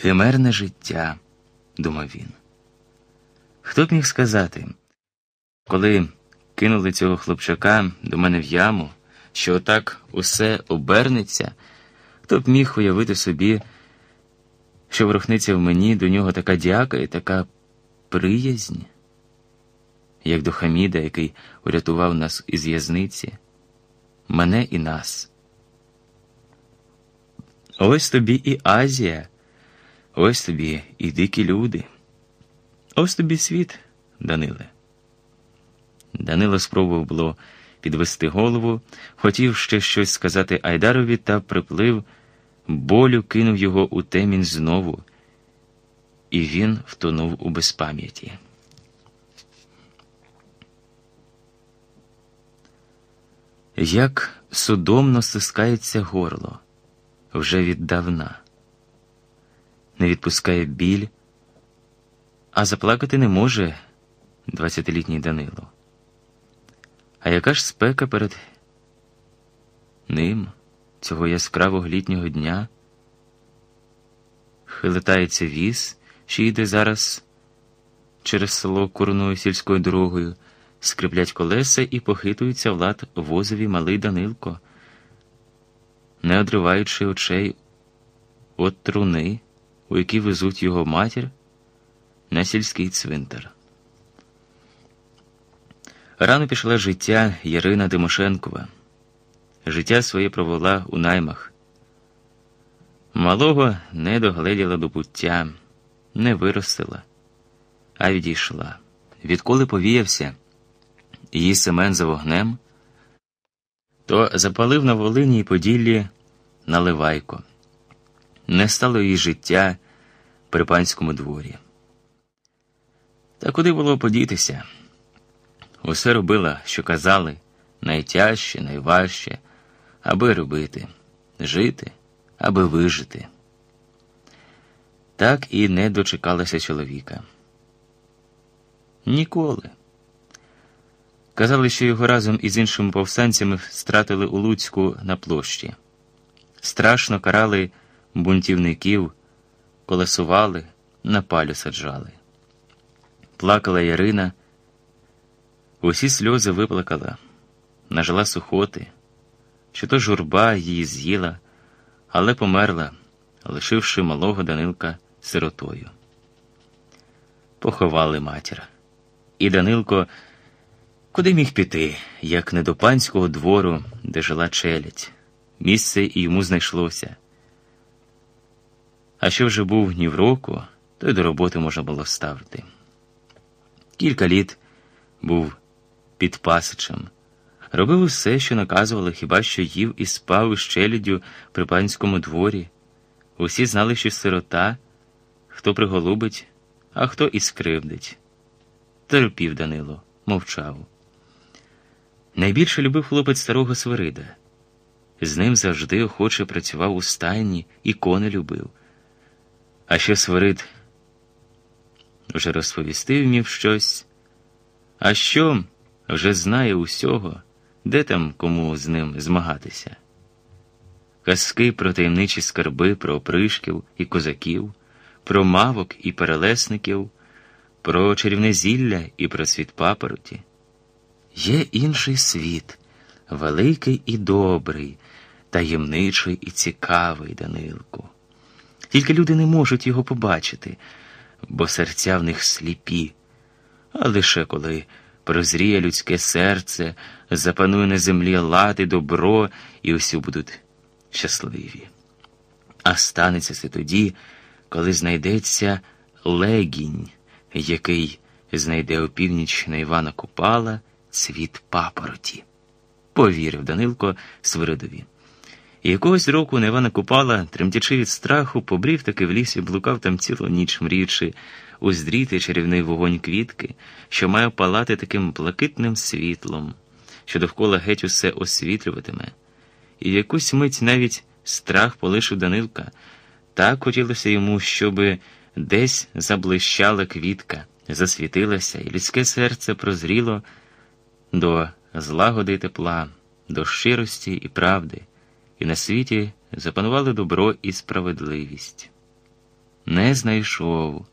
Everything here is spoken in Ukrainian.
Химерне життя, думав він. Хто б міг сказати, коли кинули цього хлопчака до мене в яму, що отак усе обернеться, хто б міг уявити собі, що ворухниться в мені до нього така дяка і така приязнь, як до Хаміда, який урятував нас із в'язниці, мене і нас. Ось тобі і Азія, ось тобі і дикі люди. Ось тобі світ, Даниле. Данило спробував було підвести голову, хотів ще щось сказати Айдарові та приплив, болю кинув його у темінь знову, і він втонув у безпам'яті. Як судомно стискається горло вже віддавна, не відпускає біль, а заплакати не може двадцятилітній Данило. А яка ж спека перед ним цього яскравого літнього дня? Хилитається віз, що йде зараз через село курною сільською дорогою, скриплять колеса і похитується в лад возові малий Данилко, не одриваючи очей от труни, у які везуть його матір на сільський цвинтар. Рано пішла життя Ярина Тимошенкова. Життя своє провела у наймах. Малого не догледіла до пуття, не виростила, а відійшла. Відколи повіявся її Семен за вогнем, то запалив на Волині й Поділлі наливайко. Не стало її життя при панському дворі. Та куди було подітися? Усе робила, що казали, найтяжче, найважче, аби робити, жити, аби вижити. Так і не дочекалася чоловіка. Ніколи. Казали, що його разом із іншими повстанцями стратили у Луцьку на площі. Страшно карали бунтівників, колесували, на палю саджали. Плакала Ярина. Усі сльози виплакала, нажила сухоти, що то журба її з'їла, але померла, лишивши малого Данилка сиротою. Поховали матір. І Данилко куди міг піти, як не до панського двору, де жила челядь. Місце і йому знайшлося. А що вже був ні в року, то й до роботи можна було ставити. Кілька літ був під Пасичем. Робив усе, що наказували, хіба що їв і спав із челяддю при панському дворі. Усі знали, що сирота, хто приголубить, а хто і скривдить. Терпів Данило, мовчав. Найбільше любив хлопець старого Свирида. З ним завжди охоче працював у стайні і кони любив. А що Свирид вже розповістив мів щось, а що вже знає усього, де там кому з ним змагатися. Казки про таємничі скарби, про опришків і козаків, про мавок і перелесників, про чарівне зілля і про світ папороті. Є інший світ, великий і добрий, таємничий і цікавий Данилку. Тільки люди не можуть його побачити, бо серця в них сліпі, а лише коли прозріє людське серце, запанує на землі лад добро, і усі будуть щасливі. А станеться це тоді, коли знайдеться легінь, який знайде опівніч на Івана Купала цвіт папороті. Повірив Данилко Свиридові. І якогось року на Івана Купала, тремтячи від страху, побрів таки в лісі, блукав там цілу ніч, мріючи уздріти чарівний вогонь квітки, що має палати таким блакитним світлом, що довкола геть усе освітлюватиме. І в якусь мить навіть страх полишив Данилка. Так хотілося йому, щоби десь заблищала квітка, засвітилася, і людське серце прозріло до злагоди і тепла, до щирості і правди, і на світі запанували добро і справедливість. не знайшов.